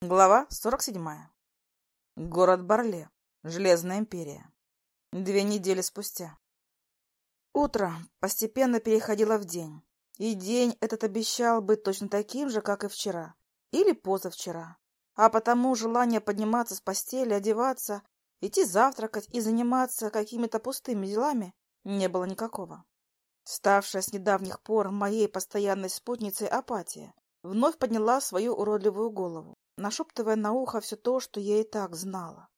Глава 47. Город Барле. Железная империя. Две недели спустя. Утро постепенно переходило в день, и день этот обещал быть точно таким же, как и вчера, или позавчера. А потому желание подниматься с постели, одеваться, идти завтракать и заниматься какими-то пустыми делами не было никакого. Ставшая с недавних пор моей постоянной спутницей апатия вновь подняла свою уродливую голову нашептывая на ухо все то, что я и так знала.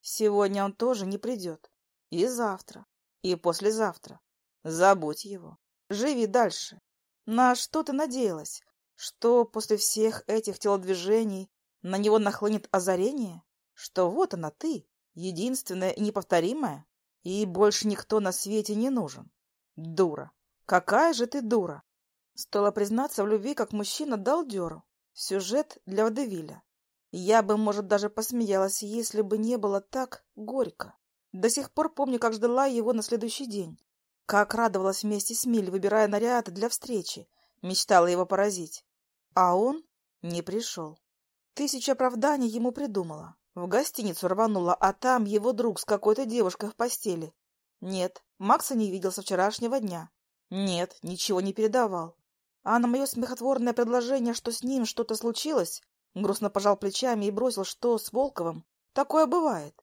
Сегодня он тоже не придет. И завтра, и послезавтра. Забудь его. Живи дальше. На что ты надеялась? Что после всех этих телодвижений на него нахлынет озарение? Что вот она ты, единственная и неповторимая, и больше никто на свете не нужен? Дура! Какая же ты дура! Стоило признаться в любви, как мужчина дал дёру. Сюжет для Водевиля. Я бы, может, даже посмеялась, если бы не было так горько. До сих пор помню, как ждала его на следующий день. Как радовалась вместе с Миль, выбирая наряд для встречи. Мечтала его поразить. А он не пришел. Тысяча оправданий ему придумала. В гостиницу рванула, а там его друг с какой-то девушкой в постели. Нет, Макса не видел со вчерашнего дня. Нет, ничего не передавал. А на мое смехотворное предложение, что с ним что-то случилось, грустно пожал плечами и бросил, что с Волковым такое бывает.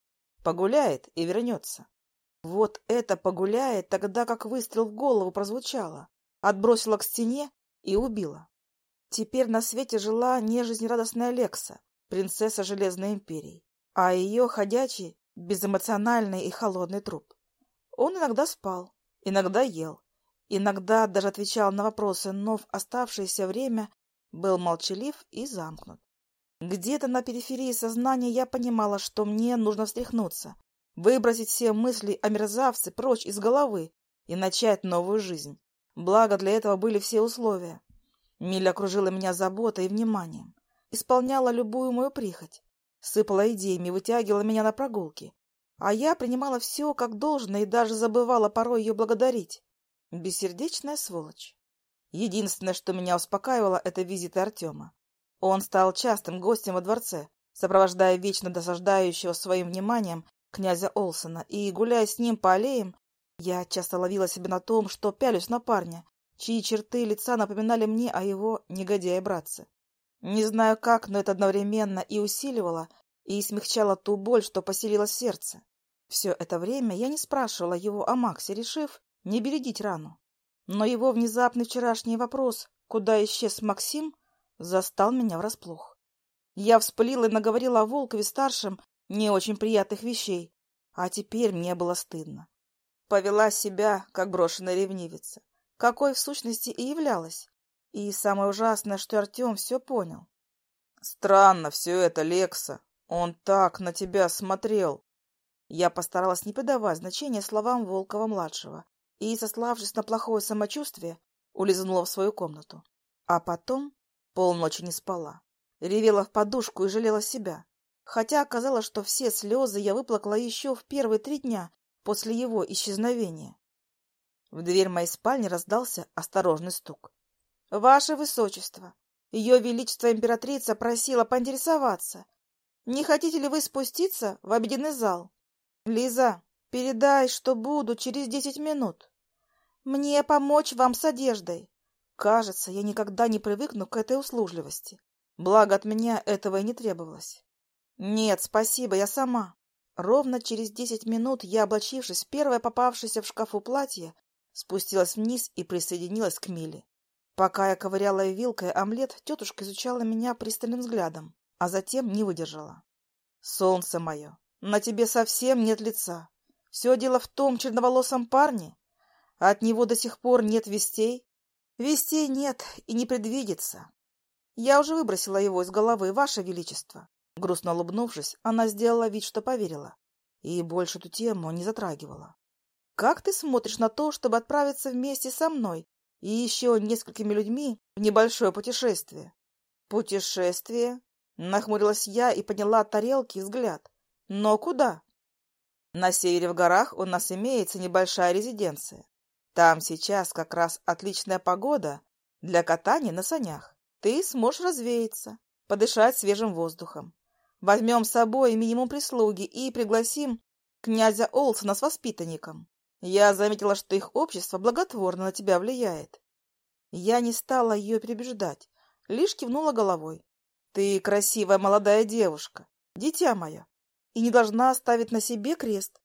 Погуляет и вернется. Вот это погуляет, тогда как выстрел в голову прозвучало, отбросила к стене и убила. Теперь на свете жила не жизнерадостная Лекса, принцесса Железной Империи, а ее ходячий, безэмоциональный и холодный труп. Он иногда спал, иногда ел, Иногда даже отвечал на вопросы, но в оставшееся время был молчалив и замкнут. Где-то на периферии сознания я понимала, что мне нужно встряхнуться, выбросить все мысли о мерзавце прочь из головы и начать новую жизнь. Благо для этого были все условия. Миля окружила меня заботой и вниманием, исполняла любую мою прихоть, сыпала идеями, вытягивала меня на прогулки. А я принимала все как должное и даже забывала порой ее благодарить. Бессердечная сволочь. Единственное, что меня успокаивало, это визиты Артема. Он стал частым гостем во дворце, сопровождая вечно досаждающего своим вниманием князя Олсона, и, гуляя с ним по аллеям, я часто ловила себя на том, что пялюсь на парня, чьи черты лица напоминали мне о его негодяе-братце. Не знаю как, но это одновременно и усиливало, и смягчало ту боль, что поселилась в сердце. Все это время я не спрашивала его о Максе, решив, не бередить рану. Но его внезапный вчерашний вопрос, куда исчез Максим, застал меня врасплох. Я вспылила и наговорила о Волкове-старшем не очень приятных вещей, а теперь мне было стыдно. Повела себя, как брошенная ревнивица, какой в сущности и являлась. И самое ужасное, что Артем все понял. «Странно все это, Лекса. Он так на тебя смотрел». Я постаралась не придавать значения словам Волкова-младшего, и, сославшись на плохое самочувствие, улизнула в свою комнату. А потом полночи не спала. Ревела в подушку и жалела себя. Хотя оказалось, что все слезы я выплакала еще в первые три дня после его исчезновения. В дверь моей спальни раздался осторожный стук. — Ваше Высочество! Ее Величество Императрица просила поинтересоваться. Не хотите ли вы спуститься в обеденный зал? — Лиза, передай, что буду через десять минут. Мне помочь вам с одеждой. Кажется, я никогда не привыкну к этой услужливости. Благо от меня этого и не требовалось. Нет, спасибо, я сама. Ровно через десять минут я, облачившись в первое попавшееся в шкафу платье, спустилась вниз и присоединилась к Миле. Пока я ковыряла вилкой омлет, тетушка изучала меня пристальным взглядом, а затем не выдержала. «Солнце мое, на тебе совсем нет лица. Все дело в том черноволосом парне, от него до сих пор нет вестей? Вестей нет и не предвидится. Я уже выбросила его из головы, Ваше Величество. Грустно улыбнувшись, она сделала вид, что поверила. И больше эту тему не затрагивала. Как ты смотришь на то, чтобы отправиться вместе со мной и еще несколькими людьми в небольшое путешествие? Путешествие? Нахмурилась я и подняла от тарелки взгляд. Но куда? На севере в горах у нас имеется небольшая резиденция. Там сейчас как раз отличная погода для катания на санях. Ты сможешь развеяться, подышать свежим воздухом. Возьмем с собой минимум прислуги и пригласим князя Олсона с воспитанником. Я заметила, что их общество благотворно на тебя влияет. Я не стала ее перебеждать, лишь кивнула головой. Ты красивая молодая девушка, дитя мое, и не должна оставить на себе крест.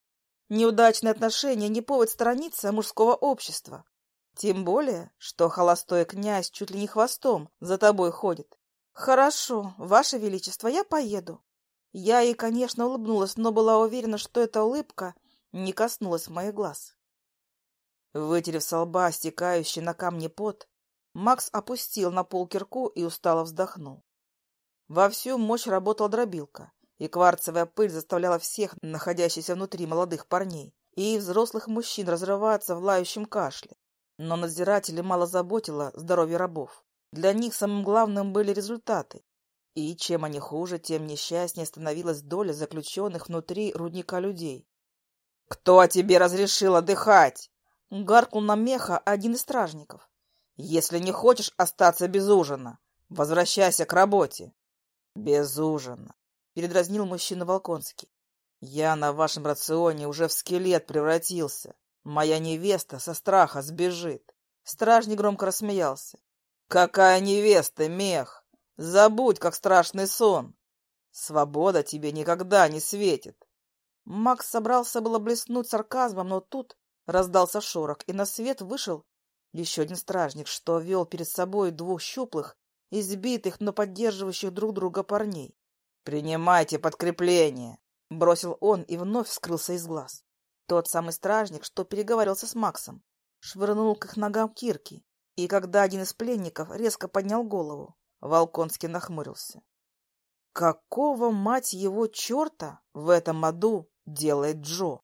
Неудачные отношения не повод сторониться мужского общества. Тем более, что холостой князь чуть ли не хвостом за тобой ходит. Хорошо, ваше величество, я поеду. Я ей, конечно, улыбнулась, но была уверена, что эта улыбка не коснулась моих глаз. Вытерев со лба стекающий на камне пот, Макс опустил на пол кирку и устало вздохнул. Во всю мощь работала дробилка, и кварцевая пыль заставляла всех находящихся внутри молодых парней и взрослых мужчин разрываться в лающем кашле. Но надзиратели мало заботило здоровье рабов. Для них самым главным были результаты. И чем они хуже, тем несчастнее становилась доля заключенных внутри рудника людей. «Кто тебе разрешил отдыхать?» — гаркнул на меха один из стражников. «Если не хочешь остаться без ужина, возвращайся к работе». «Без ужина», — передразнил мужчина Волконский. «Я на вашем рационе уже в скелет превратился. Моя невеста со страха сбежит». Стражник громко рассмеялся. «Какая невеста, мех? Забудь, как страшный сон. Свобода тебе никогда не светит». Макс собрался было блеснуть сарказмом, но тут раздался шорох, и на свет вышел еще один стражник, что вел перед собой двух щуплых, избитых, но поддерживающих друг друга парней. «Принимайте подкрепление!» — бросил он и вновь скрылся из глаз. Тот самый стражник, что переговаривался с Максом, швырнул к их ногам кирки, и когда один из пленников резко поднял голову, Волконский нахмурился. «Какого, мать его, черта в этом аду делает Джо?»